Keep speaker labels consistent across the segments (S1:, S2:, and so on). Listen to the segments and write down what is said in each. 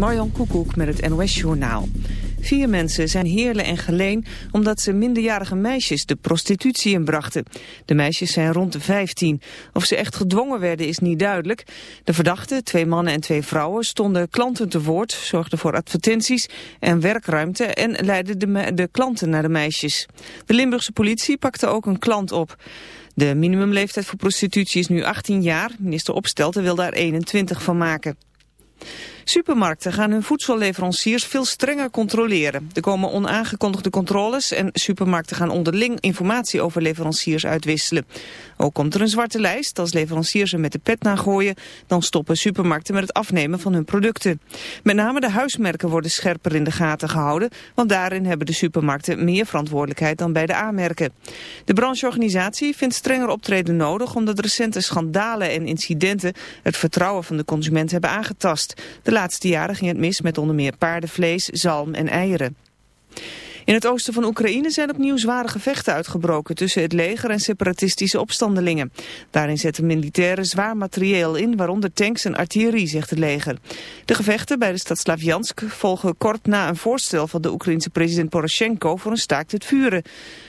S1: Marjan Koekoek met het NOS Journaal. Vier mensen zijn heerlen en geleen omdat ze minderjarige meisjes de prostitutie inbrachten. De meisjes zijn rond de 15. Of ze echt gedwongen werden is niet duidelijk. De verdachten, twee mannen en twee vrouwen, stonden klanten te woord, zorgden voor advertenties en werkruimte en leidden de, de klanten naar de meisjes. De Limburgse politie pakte ook een klant op. De minimumleeftijd voor prostitutie is nu 18 jaar. Minister Opstelten wil daar 21 van maken. Supermarkten gaan hun voedselleveranciers veel strenger controleren. Er komen onaangekondigde controles en supermarkten gaan onderling informatie over leveranciers uitwisselen. Ook komt er een zwarte lijst. Als leveranciers er met de pet naar gooien, dan stoppen supermarkten met het afnemen van hun producten. Met name de huismerken worden scherper in de gaten gehouden, want daarin hebben de supermarkten meer verantwoordelijkheid dan bij de aanmerken. De brancheorganisatie vindt strenger optreden nodig omdat recente schandalen en incidenten het vertrouwen van de consument hebben aangetast. De laatste jaren ging het mis met onder meer paardenvlees, zalm en eieren. In het oosten van Oekraïne zijn opnieuw zware gevechten uitgebroken tussen het leger en separatistische opstandelingen. Daarin zetten militairen zwaar materieel in, waaronder tanks en artillerie, zegt het leger. De gevechten bij de stad Slavjansk volgen kort na een voorstel van de Oekraïense president Poroshenko voor een staakt het vuren.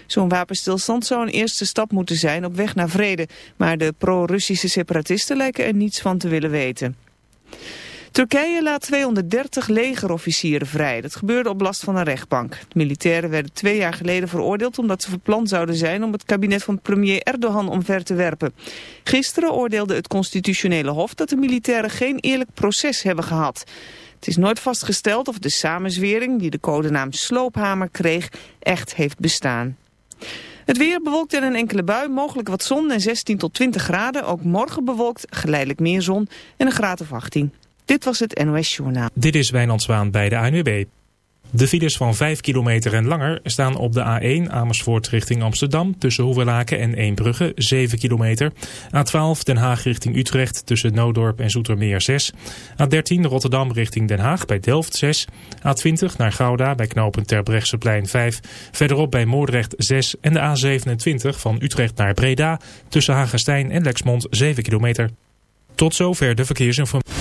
S1: Zo'n wapenstilstand zou een eerste stap moeten zijn op weg naar vrede, maar de pro-Russische separatisten lijken er niets van te willen weten. Turkije laat 230 legerofficieren vrij. Dat gebeurde op last van een rechtbank. De militairen werden twee jaar geleden veroordeeld omdat ze verpland zouden zijn om het kabinet van premier Erdogan omver te werpen. Gisteren oordeelde het constitutionele hof dat de militairen geen eerlijk proces hebben gehad. Het is nooit vastgesteld of de samenzwering, die de codenaam Sloophamer kreeg, echt heeft bestaan. Het weer bewolkt in een enkele bui, mogelijk wat zon en 16 tot 20 graden. Ook morgen bewolkt, geleidelijk meer zon en een graad of 18. Dit was het NOS Journaal.
S2: Dit is Wijnand Zwaan bij de ANWB. De files van 5 kilometer en langer staan op de A1 Amersfoort richting Amsterdam... tussen Hoevelaken en Eembrugge, 7 kilometer. A12 Den Haag richting Utrecht tussen Noodorp en Zoetermeer 6. A13 Rotterdam richting Den Haag bij Delft 6. A20 naar Gouda bij knopen Terbrechtseplein 5. Verderop bij Moordrecht 6. En de A27 van Utrecht naar Breda tussen Hagestein en Lexmond 7 kilometer. Tot zover de verkeersinformatie.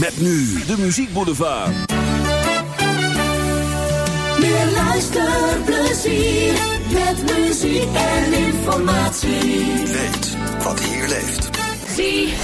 S3: Met nu de muziekboulevard.
S4: Meer luisterplezier met muziek en informatie.
S5: Weet wat hier leeft.
S6: Zie,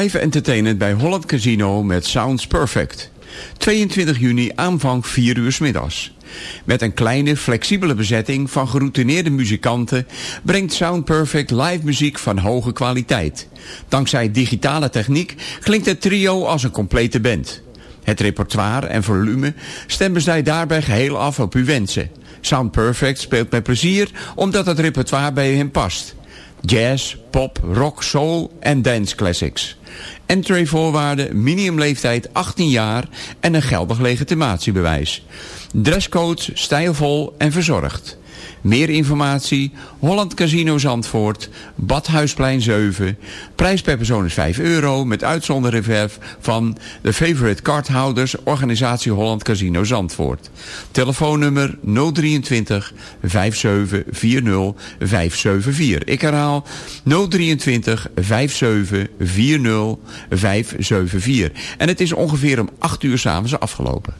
S7: Live entertainment bij Holland Casino met Sounds Perfect. 22 juni aanvang 4 uur middags. Met een kleine, flexibele bezetting van geroutineerde muzikanten brengt Sound Perfect live muziek van hoge kwaliteit. Dankzij digitale techniek klinkt het trio als een complete band. Het repertoire en volume stemmen zij daarbij geheel af op uw wensen. Sound Perfect speelt met plezier omdat het repertoire bij hem past. Jazz, pop, rock, soul en dance classics. Entreevoorwaarden, minimumleeftijd 18 jaar en een geldig legitimatiebewijs. Dresscode stijlvol en verzorgd. Meer informatie, Holland Casino Zandvoort, Badhuisplein 7. Prijs per persoon is 5 euro met uitzonderreserve van de Favorite Cardhouders Organisatie Holland Casino Zandvoort. Telefoonnummer 023 5740 574. Ik herhaal 023 5740 574. En het is ongeveer om 8 uur s'avonds afgelopen.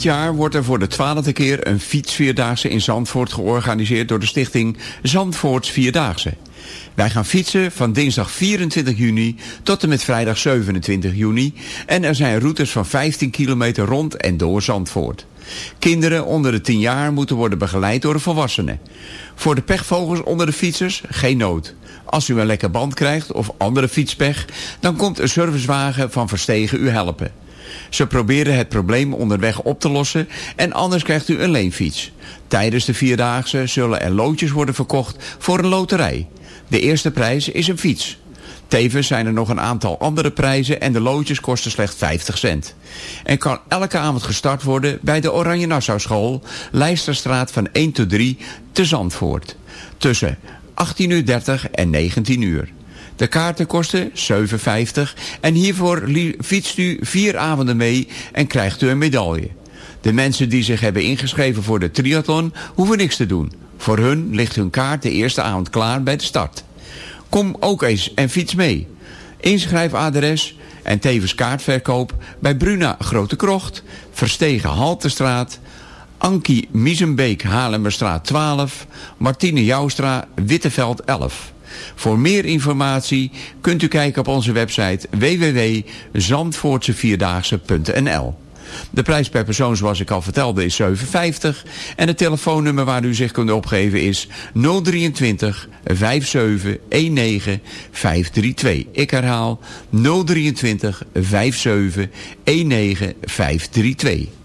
S7: Dit jaar wordt er voor de twaalfde keer een fietsvierdaagse in Zandvoort georganiseerd door de stichting Zandvoorts Vierdaagse. Wij gaan fietsen van dinsdag 24 juni tot en met vrijdag 27 juni en er zijn routes van 15 kilometer rond en door Zandvoort. Kinderen onder de 10 jaar moeten worden begeleid door de volwassenen. Voor de pechvogels onder de fietsers geen nood. Als u een lekker band krijgt of andere fietspech, dan komt een servicewagen van Verstegen u helpen. Ze proberen het probleem onderweg op te lossen en anders krijgt u een leenfiets. Tijdens de Vierdaagse zullen er loodjes worden verkocht voor een loterij. De eerste prijs is een fiets. Tevens zijn er nog een aantal andere prijzen en de loodjes kosten slechts 50 cent. En kan elke avond gestart worden bij de Oranje Nassau School, Leisterstraat van 1 tot 3 te Zandvoort. Tussen 18.30 uur en 19 uur. De kaarten kosten 7,50 en hiervoor fietst u vier avonden mee en krijgt u een medaille. De mensen die zich hebben ingeschreven voor de triathlon hoeven niks te doen. Voor hun ligt hun kaart de eerste avond klaar bij de start. Kom ook eens en fiets mee. Inschrijfadres en tevens kaartverkoop bij Bruna Grote Krocht, Verstegen Haltestraat, Ankie Miesenbeek Haarlemmerstraat 12, Martine Joustra Witteveld 11. Voor meer informatie kunt u kijken op onze website www.zandvoortsevierdaagse.nl De prijs per persoon, zoals ik al vertelde, is 7,50. En het telefoonnummer waar u zich kunt opgeven is 023 57 19 532. Ik herhaal 023 57 19 532.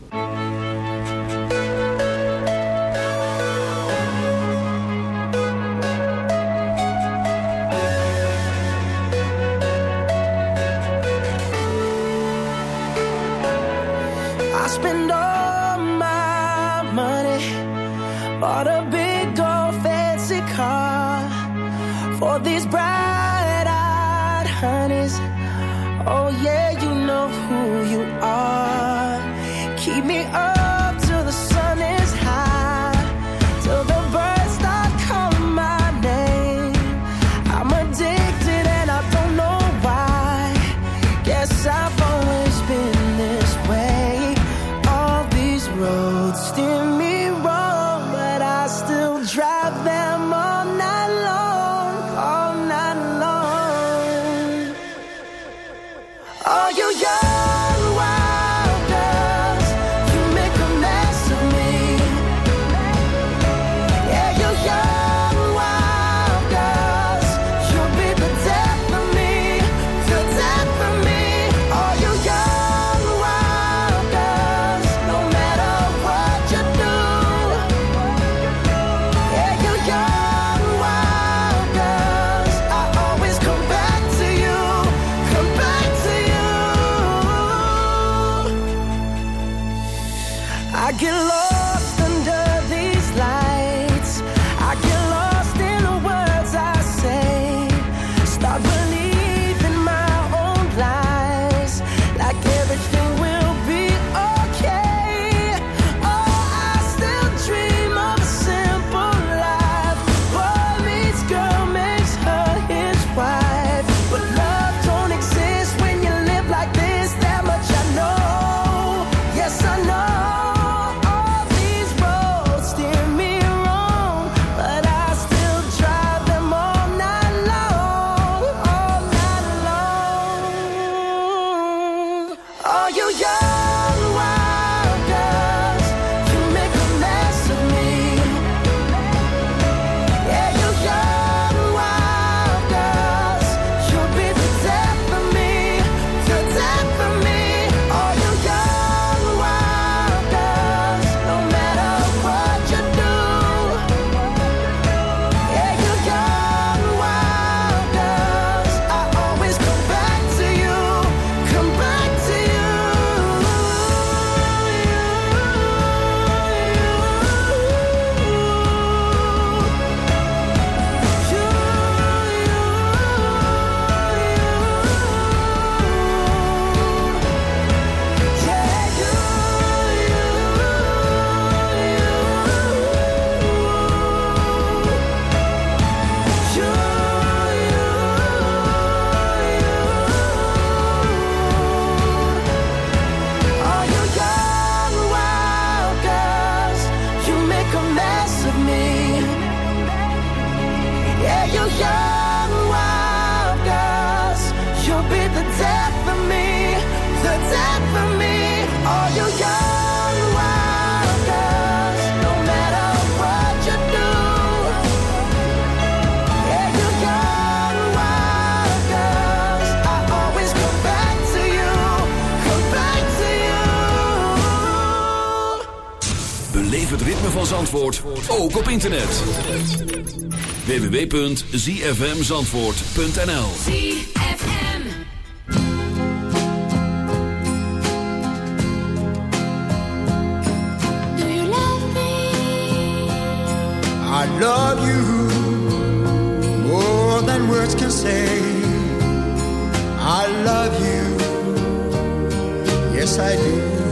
S3: ritme van Zandvoort ook op internet. www.zfmzandvoort.nl
S4: Do you love me?
S8: I love you More than words can say. I love you. Yes I do.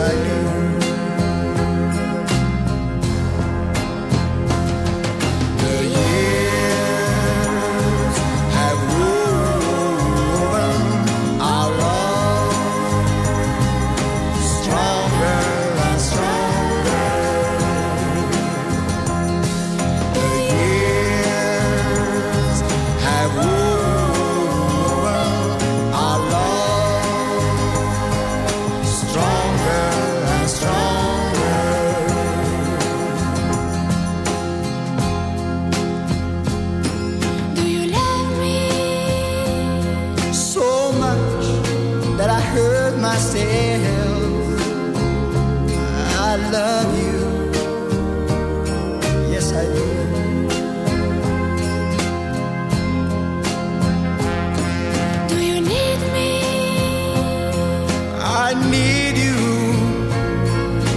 S8: tiger.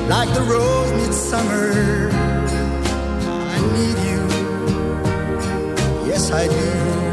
S8: like the rose midsummer. I need you, yes I do.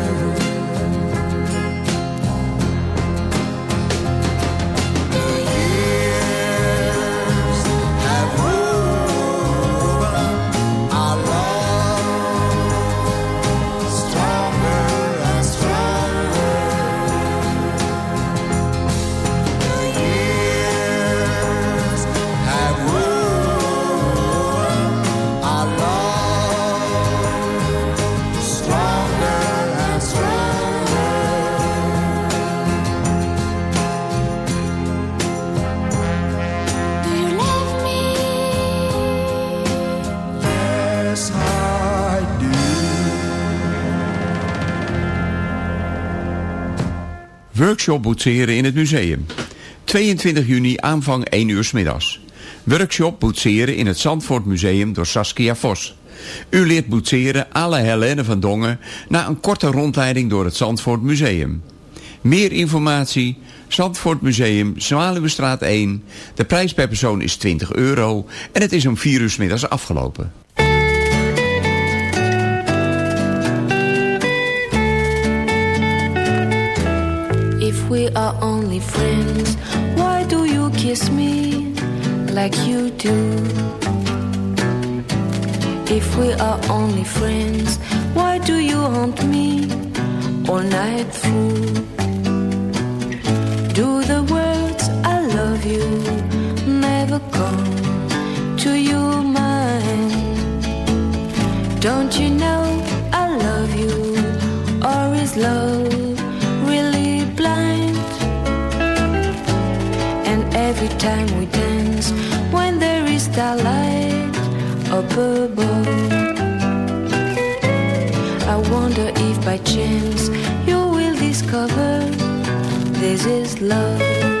S7: Workshop boetseren in het museum. 22 juni aanvang 1 uur middags. Workshop boetseren in het Zandvoort Museum door Saskia Vos. U leert boetseren à la Helene van Dongen na een korte rondleiding door het Zandvoort Museum. Meer informatie, Zandvoort Museum, Zwaluwestraat 1. De prijs per persoon is 20 euro en het is om 4 uur middags afgelopen.
S9: Are only friends, why do you kiss me like you do? If we are only friends, why do you haunt me all night through? Do the words I love you never come to your mind? Don't you know I love you, or is love every time we dance, when there is starlight up above, I wonder if by chance you will discover this is love.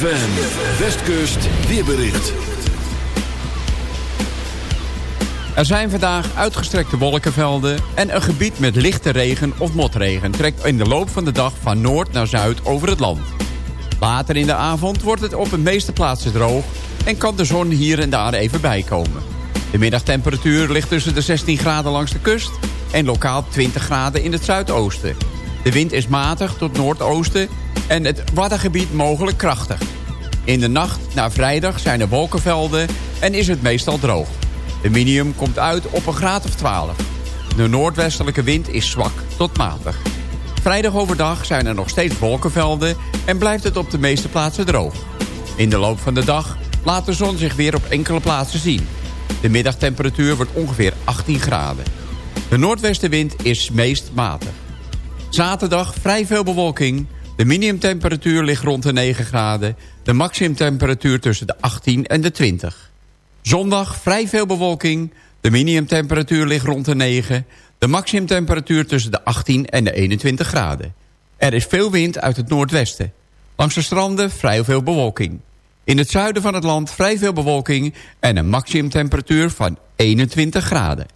S3: ZFM, Westkust, weerbericht.
S7: Er zijn vandaag uitgestrekte wolkenvelden en een gebied met lichte regen of motregen trekt in de loop van de dag van noord naar zuid over het land. Later in de avond wordt het op de meeste plaatsen droog en kan de zon hier en daar even bijkomen. De middagtemperatuur ligt tussen de 16 graden langs de kust en lokaal 20 graden in het zuidoosten. De wind is matig tot noordoosten en het Waddengebied mogelijk krachtig. In de nacht naar vrijdag zijn er wolkenvelden en is het meestal droog. De minimum komt uit op een graad of 12. De noordwestelijke wind is zwak tot matig. Vrijdag overdag zijn er nog steeds wolkenvelden en blijft het op de meeste plaatsen droog. In de loop van de dag laat de zon zich weer op enkele plaatsen zien. De middagtemperatuur wordt ongeveer 18 graden. De noordwestenwind is meest matig. Zaterdag vrij veel bewolking. De minimumtemperatuur ligt rond de 9 graden. De maximumtemperatuur tussen de 18 en de 20. Zondag vrij veel bewolking. De minimumtemperatuur ligt rond de 9. De maximumtemperatuur tussen de 18 en de 21 graden. Er is veel wind uit het noordwesten. Langs de stranden vrij veel bewolking. In het zuiden van het land vrij veel bewolking... en een maximumtemperatuur van 21 graden.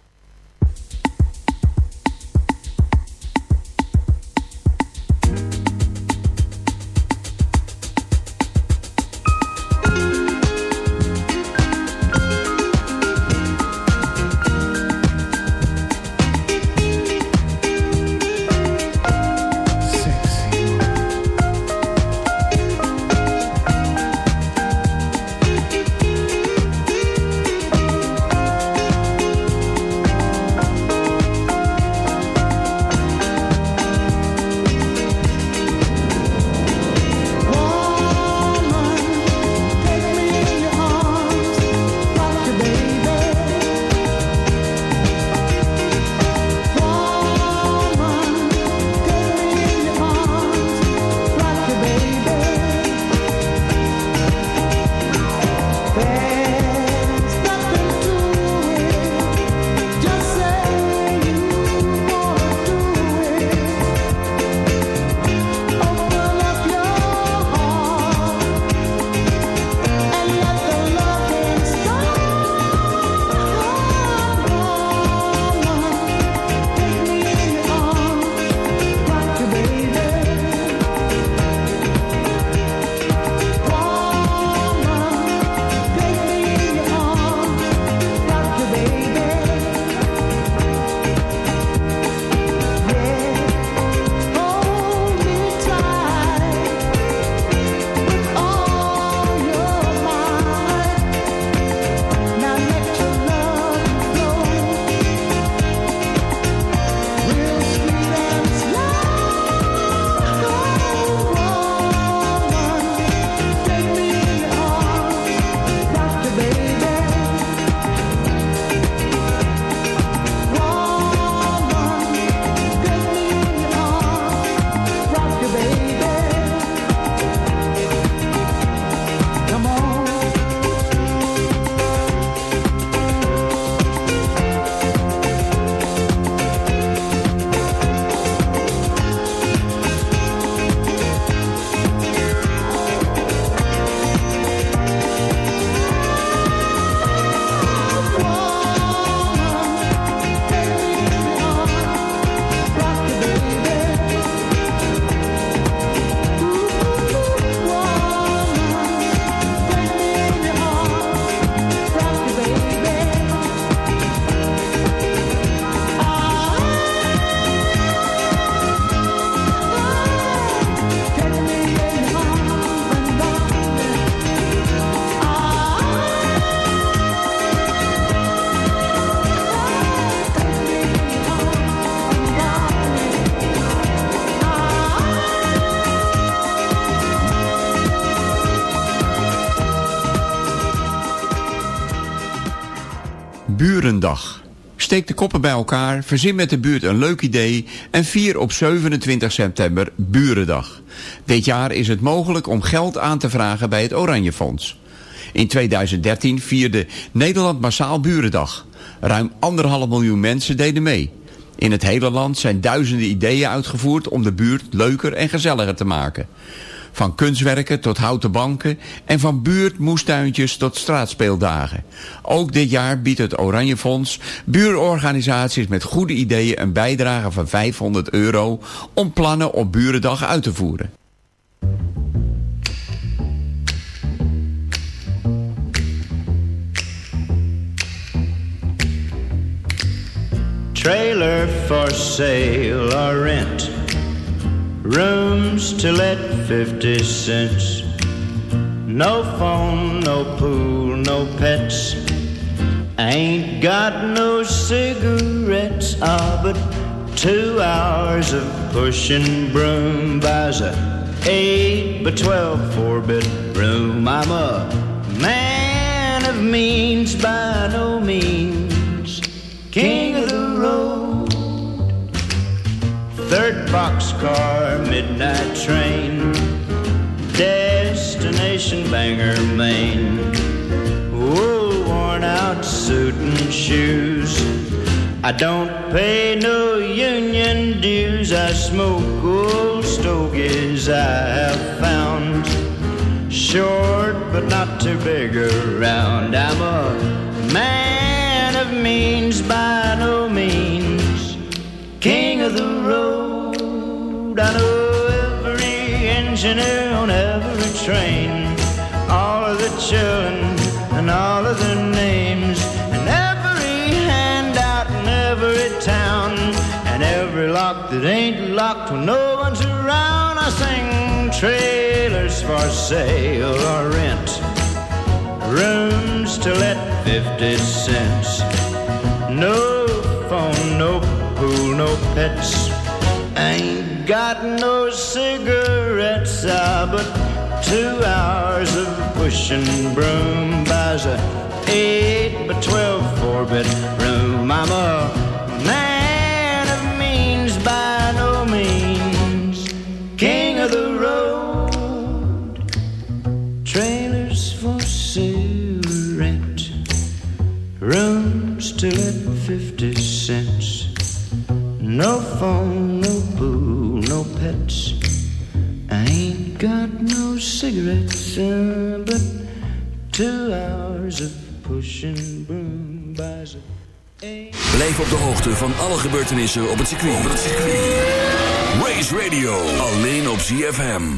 S7: Burendag. Steek de koppen bij elkaar, verzin met de buurt een leuk idee... en vier op 27 september Burendag. Dit jaar is het mogelijk om geld aan te vragen bij het Oranje Fonds. In 2013 vierde Nederland massaal Burendag. Ruim anderhalf miljoen mensen deden mee. In het hele land zijn duizenden ideeën uitgevoerd om de buurt leuker en gezelliger te maken. Van kunstwerken tot houten banken en van buurtmoestuintjes tot straatspeeldagen. Ook dit jaar biedt het Oranje Fonds buurorganisaties met goede ideeën een bijdrage van 500 euro om plannen op Burendag uit te voeren.
S10: Trailer for sale or rent. Rooms to let 50 cents. No phone, no pool, no pets. Ain't got no cigarettes. Ah, but two hours of pushing broom buys a eight by twelve four bedroom. I'm a man of means by no means, king Third boxcar, midnight train, destination Bangor, Maine. Wool worn out suit and shoes. I don't pay no union dues. I smoke old stogies I have found. Short but not too big around. I'm a man of means by no means. King of the engineer on every train. All of the children and all of their names. And every handout in every town. And every lock that ain't locked when no one's around. I sing trailers for sale or rent. Rooms to let 50 cents. No phone, no pool, no pets. Ain't got no cigarettes, ah, but two hours of pushing broom buys a eight by twelve four bedroom. I'm a man of means by no means, king of the road. Trailers for sale, rent, rooms to let fifty cents. No phone, no pool, no pets. Got no cigarettes, uh, but two hours of pushing broom buys a
S3: Blijf op de hoogte van alle gebeurtenissen op het circuit. Race Radio, alleen op ZFM.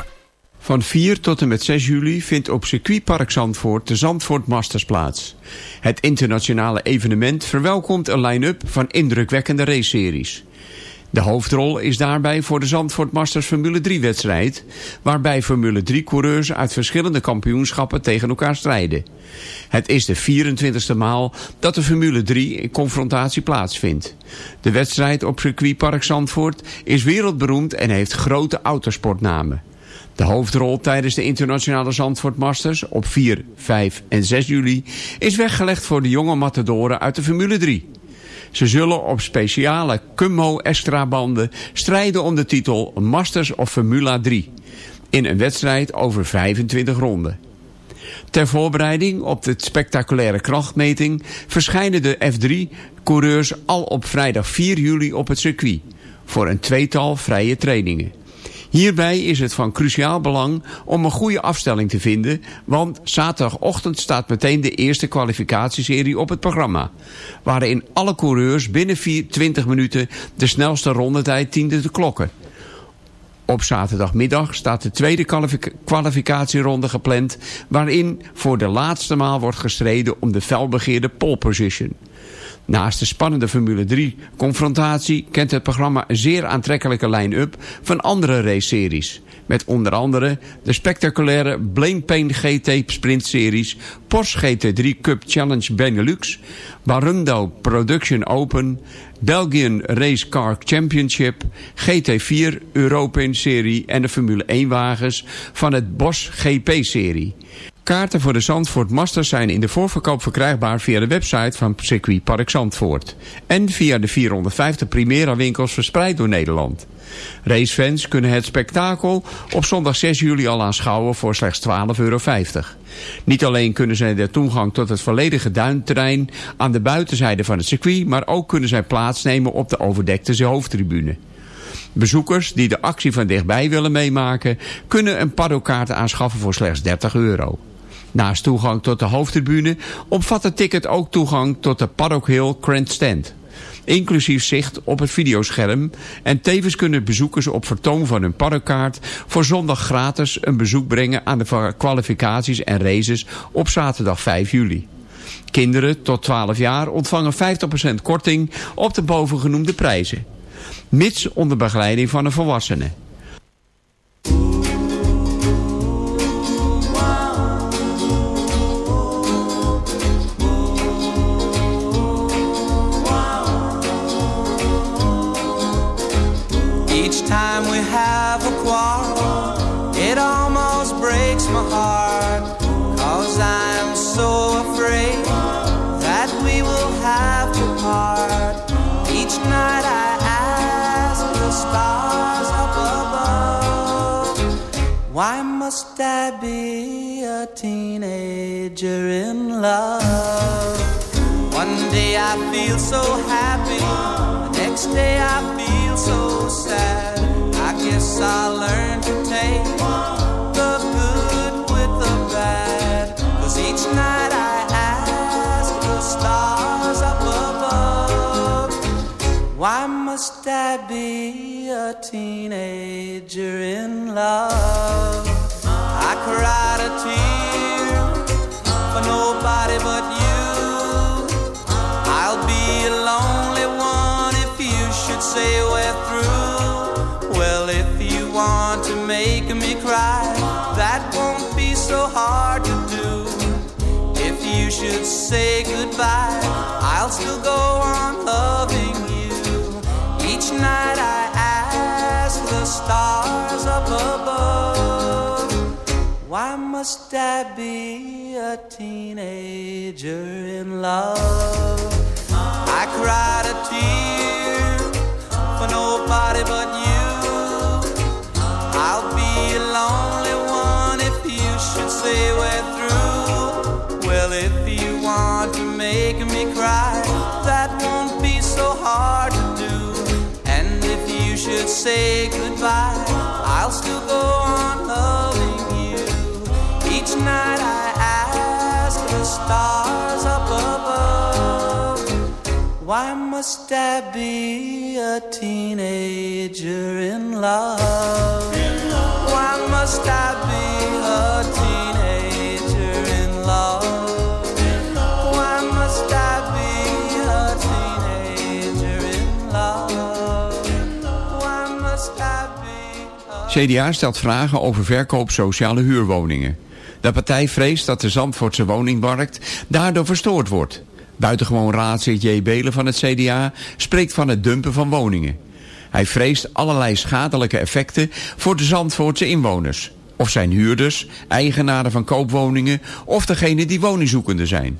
S7: Van 4 tot en met 6 juli vindt op circuitpark Zandvoort de Zandvoort Masters plaats. Het internationale evenement verwelkomt een line-up van indrukwekkende raceseries. De hoofdrol is daarbij voor de Zandvoort Masters Formule 3 wedstrijd... waarbij Formule 3 coureurs uit verschillende kampioenschappen tegen elkaar strijden. Het is de 24e maal dat de Formule 3 in confrontatie plaatsvindt. De wedstrijd op circuitpark Zandvoort is wereldberoemd en heeft grote autosportnamen. De hoofdrol tijdens de internationale Zandvoort Masters op 4, 5 en 6 juli is weggelegd voor de jonge matadoren uit de Formule 3. Ze zullen op speciale Cummo Extra banden strijden om de titel Masters of Formula 3 in een wedstrijd over 25 ronden. Ter voorbereiding op de spectaculaire krachtmeting verschijnen de F3-coureurs al op vrijdag 4 juli op het circuit voor een tweetal vrije trainingen. Hierbij is het van cruciaal belang om een goede afstelling te vinden, want zaterdagochtend staat meteen de eerste kwalificatieserie op het programma, waarin alle coureurs binnen 20 minuten de snelste rondetijd dienden te klokken. Op zaterdagmiddag staat de tweede kwalificatieronde gepland... waarin voor de laatste maal wordt gestreden om de felbegeerde pole position. Naast de spannende Formule 3 confrontatie kent het programma een zeer aantrekkelijke line-up van andere race-series. Met onder andere de spectaculaire Blaine GT Sprint Series, Porsche GT3 Cup Challenge Benelux, Barundo Production Open, Belgian Race Car Championship, GT4 European Serie en de Formule 1 wagens van het Bosch GP Serie. Kaarten voor de Zandvoort Masters zijn in de voorverkoop verkrijgbaar via de website van Circuit Park Zandvoort. En via de 450 Primera winkels verspreid door Nederland. Racefans kunnen het spektakel op zondag 6 juli al aanschouwen voor slechts 12,50 euro. Niet alleen kunnen zij de toegang tot het volledige duinterrein aan de buitenzijde van het circuit, maar ook kunnen zij plaatsnemen op de overdekte hoofdtribune. Bezoekers die de actie van dichtbij willen meemaken... kunnen een paddokaart aanschaffen voor slechts 30 euro. Naast toegang tot de hoofdtribune omvat het ticket ook toegang tot de Paddock Hill Grandstand. Inclusief zicht op het videoscherm en tevens kunnen bezoekers op vertoon van hun paddokaart voor zondag gratis een bezoek brengen aan de kwalificaties en races op zaterdag 5 juli. Kinderen tot 12 jaar ontvangen 50% korting op de bovengenoemde prijzen. Mits onder begeleiding van een volwassene.
S6: Must I be a teenager in love? One day I feel so happy, the next day I feel so sad. I guess I'll learn to take the good with the bad. Cause each night I ask the stars up above, why must I be a teenager in love? Cried a tear for nobody but you. I'll be a lonely one if you should say we're through. Well, if you want to make me cry, that won't be so hard to do. If you should say goodbye, I'll still go on loving you. Each night I ask the stars must I be a teenager in love? I cried a tear for nobody but you. I'll be a lonely one if you should say we're through. Well, if you want to make me cry, that won't be so hard to do. And if you should say stars up above, why must I be a teenager in love? In love? Why must I be a teenager in love?
S7: CDA stelt vragen over verkoop sociale huurwoningen. De partij vreest dat de Zandvoortse woningmarkt daardoor verstoord wordt. Buitengewoon raadslid J. Belen van het CDA spreekt van het dumpen van woningen. Hij vreest allerlei schadelijke effecten voor de Zandvoortse inwoners. Of zijn huurders, eigenaren van koopwoningen of degene die woningzoekende zijn.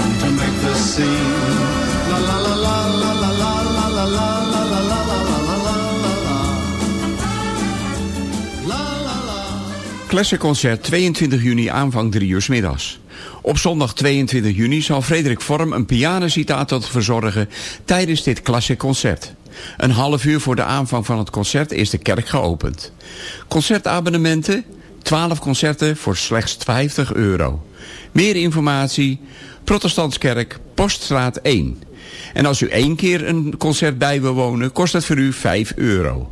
S11: the. La la la la la la la la la la la la la la la la la
S7: Classic Concert 22 juni aanvang 3 uur middags. Op zondag 22 juni zal Frederik Vorm een pianocitaat verzorgen tijdens dit Classic Concert. Een half uur voor de aanvang van het concert is de kerk geopend. Concertabonnementen, 12 concerten voor slechts 50 euro. Meer informatie, Protestantskerk, Poststraat 1. En als u één keer een concert bij wil wonen, kost het voor u 5 euro.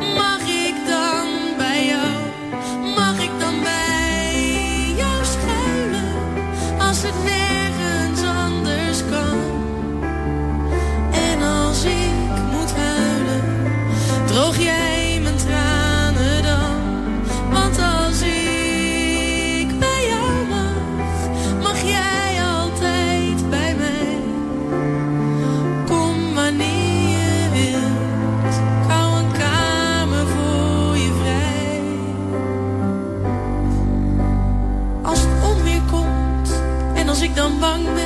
S12: bang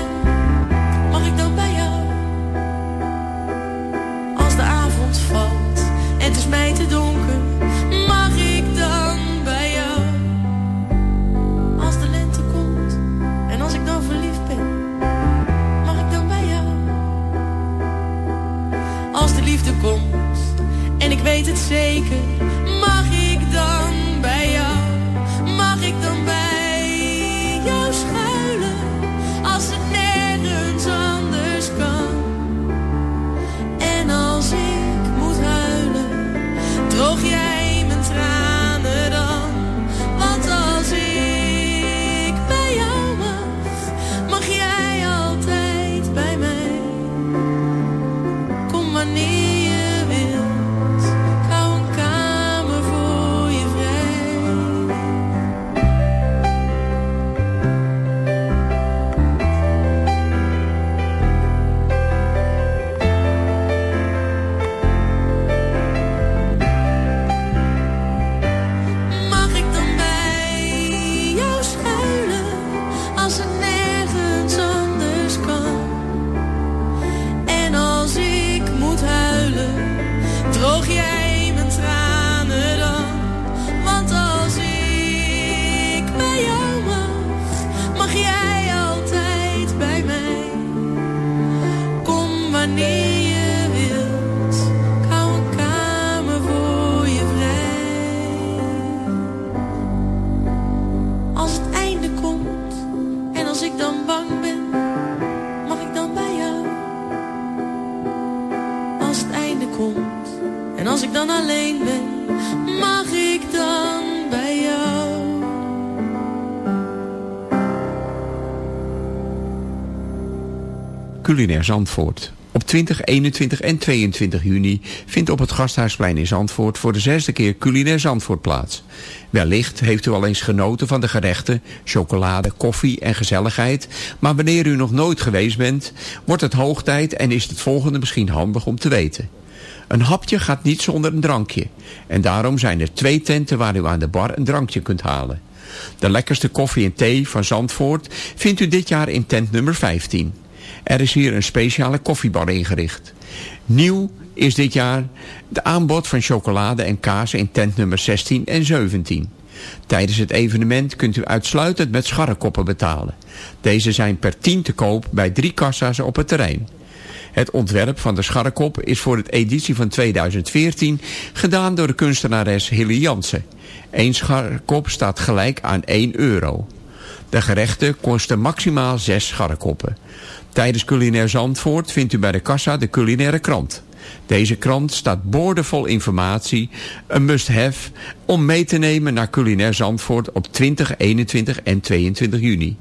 S7: Culinair Zandvoort. Op 20, 21 en 22 juni vindt op het Gasthuisplein in Zandvoort voor de zesde keer Culinair Zandvoort plaats. Wellicht heeft u al eens genoten van de gerechten, chocolade, koffie en gezelligheid, maar wanneer u nog nooit geweest bent, wordt het hoog tijd en is het volgende misschien handig om te weten. Een hapje gaat niet zonder een drankje. En daarom zijn er twee tenten waar u aan de bar een drankje kunt halen. De lekkerste koffie en thee van Zandvoort vindt u dit jaar in tent nummer 15. Er is hier een speciale koffiebar ingericht. Nieuw is dit jaar de aanbod van chocolade en kaas in tent nummer 16 en 17. Tijdens het evenement kunt u uitsluitend met scharrekoppen betalen. Deze zijn per 10 te koop bij drie kassa's op het terrein. Het ontwerp van de scharrekop is voor het editie van 2014 gedaan door de kunstenares Hilly Jansen. Eén scharrekop staat gelijk aan 1 euro. De gerechten kosten maximaal 6 scharrekoppen. Tijdens Culinair Zandvoort vindt u bij de kassa de culinaire krant. Deze krant staat boordevol informatie, een must-have, om mee te nemen naar Culinair Zandvoort op 20, 21 en 22 juni.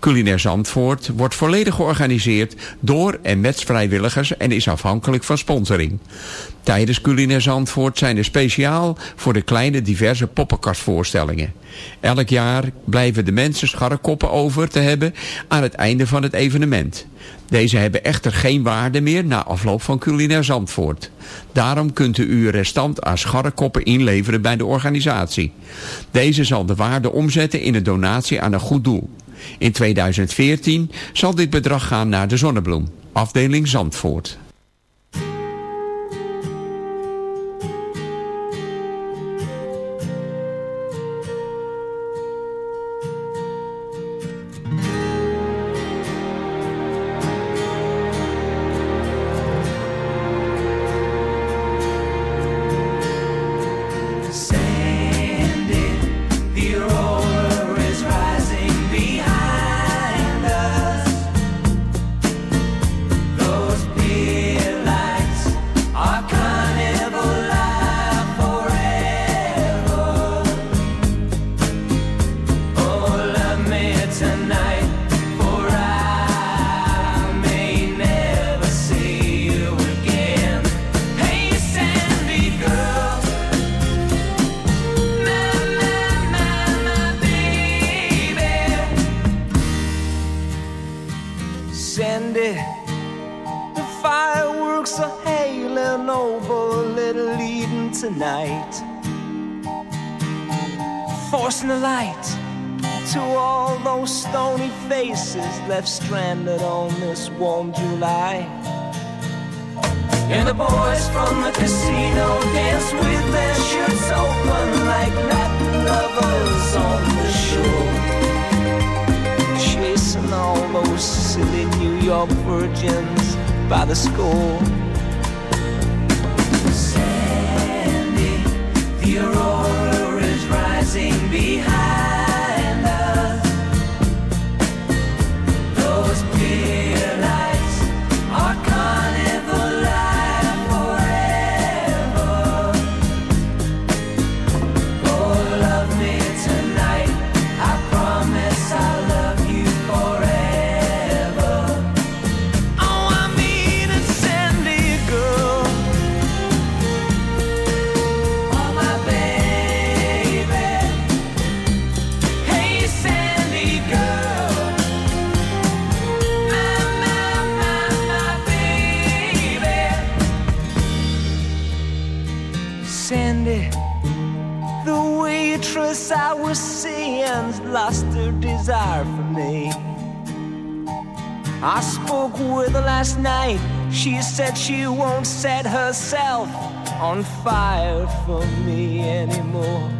S7: Culinair Zandvoort wordt volledig georganiseerd door en met vrijwilligers en is afhankelijk van sponsoring. Tijdens Culinair Zandvoort zijn er speciaal voor de kleine diverse poppenkastvoorstellingen. Elk jaar blijven de mensen scharrekoppen over te hebben aan het einde van het evenement. Deze hebben echter geen waarde meer na afloop van Culinair Zandvoort. Daarom kunt u uw restant aan scharrekoppen inleveren bij de organisatie. Deze zal de waarde omzetten in een donatie aan een goed doel. In 2014 zal dit bedrag gaan naar de Zonnebloem, afdeling Zandvoort.
S6: The light to all those stony faces left stranded on this warm July. And the boys from the casino dance with their shirts open like Latin lovers on the shore. Chasing all those silly New York virgins by the score. Sandy, the passing behind. Desire for me. I spoke with her last night. She said she won't set herself on fire for me anymore.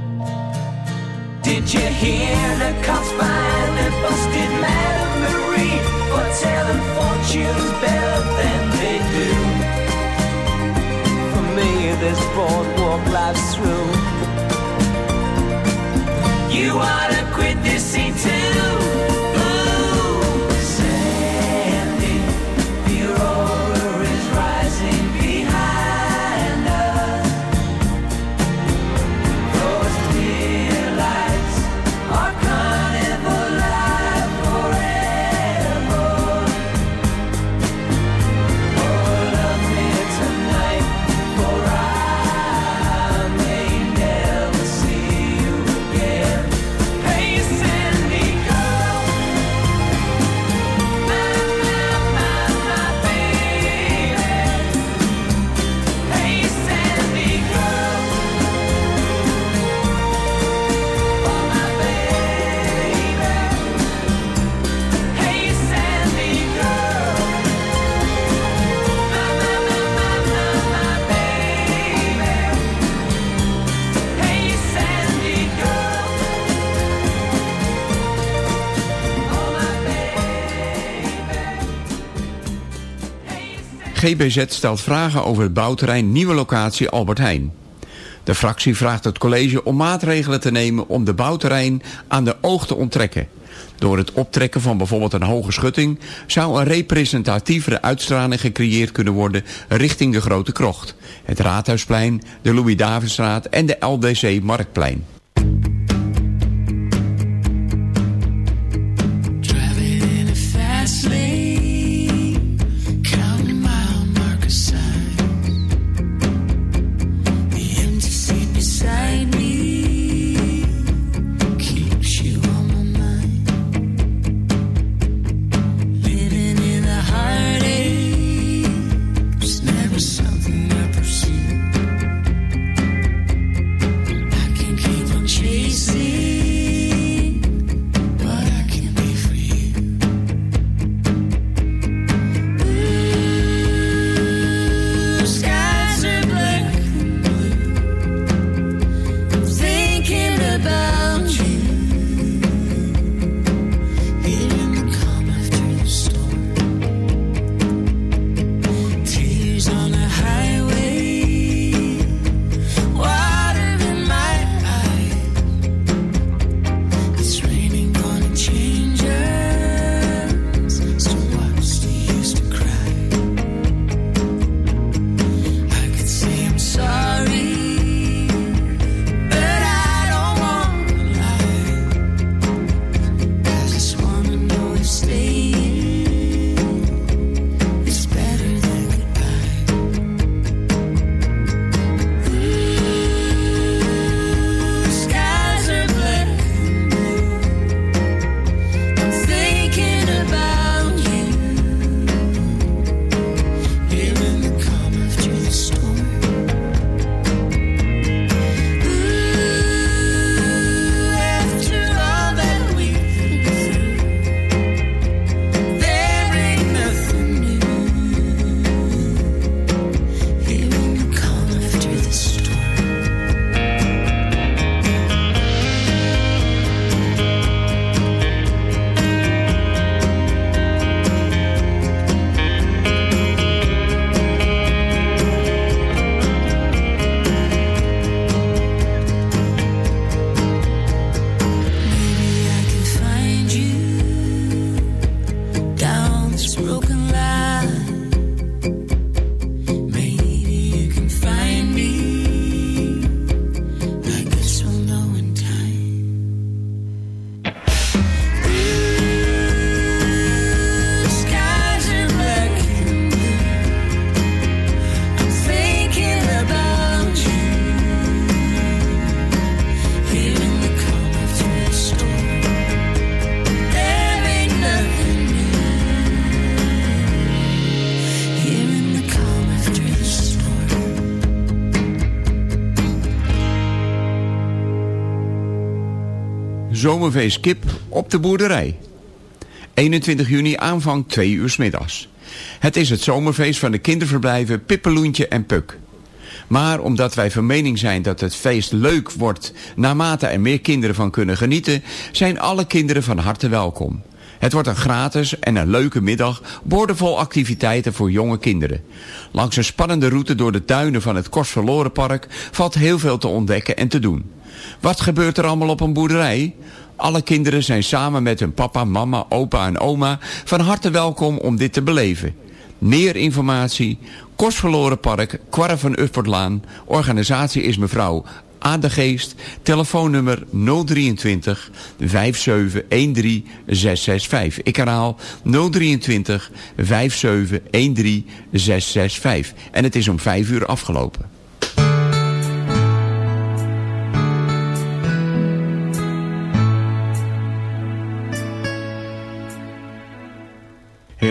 S6: Did you hear the cops finally busted Madame Marie for telling fortunes better than they do? For me, this boardwalk life's through. You ought to quit this scene too.
S7: GBZ stelt vragen over het bouwterrein Nieuwe Locatie Albert Heijn. De fractie vraagt het college om maatregelen te nemen om de bouwterrein aan de oog te onttrekken. Door het optrekken van bijvoorbeeld een hoge schutting zou een representatievere uitstraling gecreëerd kunnen worden richting de Grote Krocht, het Raadhuisplein, de Louis-Davidstraat en de LDC Zomerfeest kip op de boerderij. 21 juni aanvang 2 uur middags. Het is het zomerfeest van de kinderverblijven Pippeloentje en Puk. Maar omdat wij van mening zijn dat het feest leuk wordt... naarmate er meer kinderen van kunnen genieten... zijn alle kinderen van harte welkom. Het wordt een gratis en een leuke middag... boordevol activiteiten voor jonge kinderen. Langs een spannende route door de tuinen van het Kostverlorenpark... valt heel veel te ontdekken en te doen. Wat gebeurt er allemaal op een boerderij? Alle kinderen zijn samen met hun papa, mama, opa en oma... van harte welkom om dit te beleven. Meer informatie, Kostverloren Park, Kwarre van Uffertlaan. Organisatie is mevrouw A. de Geest. Telefoonnummer 023 5713 665. Ik herhaal 023 5713 665. En het is om 5 uur afgelopen.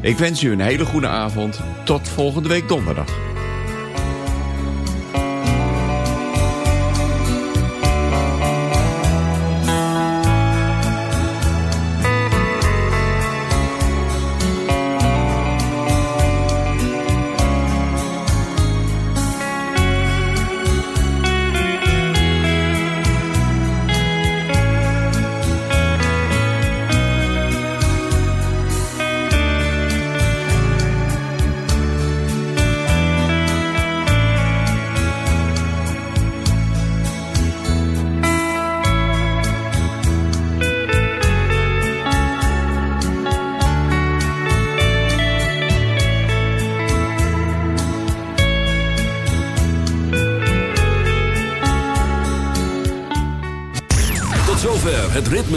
S7: Ik wens u een hele goede avond. Tot volgende week donderdag.